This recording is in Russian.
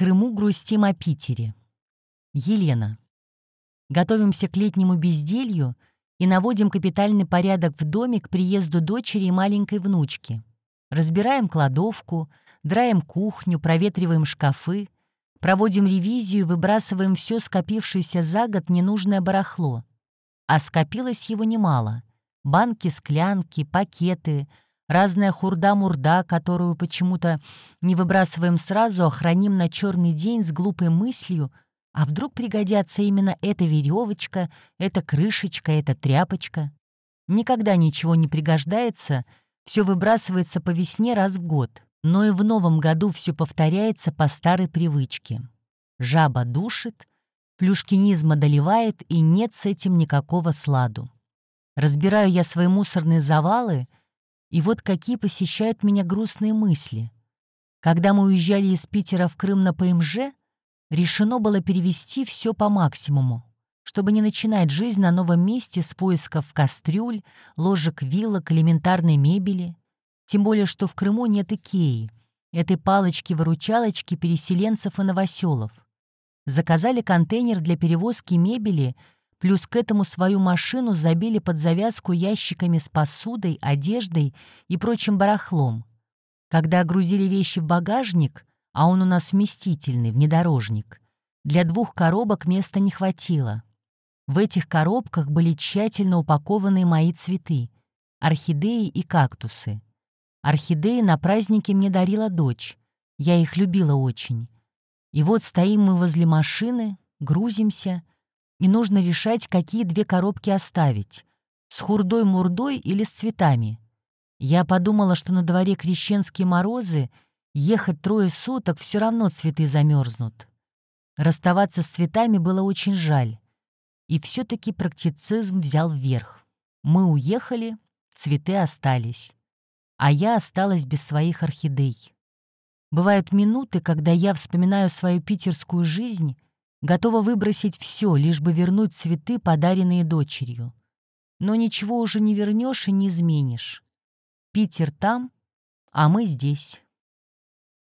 Крыму грустим о Питере. Елена. Готовимся к летнему безделью и наводим капитальный порядок в доме к приезду дочери и маленькой внучки. Разбираем кладовку, драем кухню, проветриваем шкафы, проводим ревизию, выбрасываем все скопившееся за год ненужное барахло. А скопилось его немало. Банки, склянки, пакеты, разная хурда-мурда, которую почему-то не выбрасываем сразу, а храним на черный день с глупой мыслью — а вдруг пригодятся именно эта веревочка, эта крышечка, эта тряпочка? Никогда ничего не пригождается, все выбрасывается по весне раз в год. Но и в новом году все повторяется по старой привычке. Жаба душит, плюшкинизм одолевает, и нет с этим никакого сладу. Разбираю я свои мусорные завалы, и вот какие посещают меня грустные мысли. Когда мы уезжали из Питера в Крым на ПМЖ, решено было перевести все по максимуму, чтобы не начинать жизнь на новом месте с поисков кастрюль, ложек, вилок, элементарной мебели. Тем более, что в Крыму нет Икеи, этой палочки-выручалочки переселенцев и новоселов. Заказали контейнер для перевозки мебели, плюс к этому свою машину забили под завязку ящиками с посудой, одеждой и прочим барахлом. Когда грузили вещи в багажник — а он у нас вместительный, внедорожник. Для двух коробок места не хватило. В этих коробках были тщательно упакованы мои цветы — орхидеи и кактусы. Орхидеи на празднике мне дарила дочь. Я их любила очень. И вот стоим мы возле машины, грузимся, и нужно решать, какие две коробки оставить — с хурдой-мурдой или с цветами. Я подумала, что на дворе крещенские морозы — Ехать трое суток все равно цветы замерзнут. Расставаться с цветами было очень жаль. И все-таки практицизм взял вверх. Мы уехали, цветы остались. А я осталась без своих орхидей. Бывают минуты, когда я вспоминаю свою питерскую жизнь, готова выбросить все, лишь бы вернуть цветы, подаренные дочерью. Но ничего уже не вернешь и не изменишь. Питер там, а мы здесь.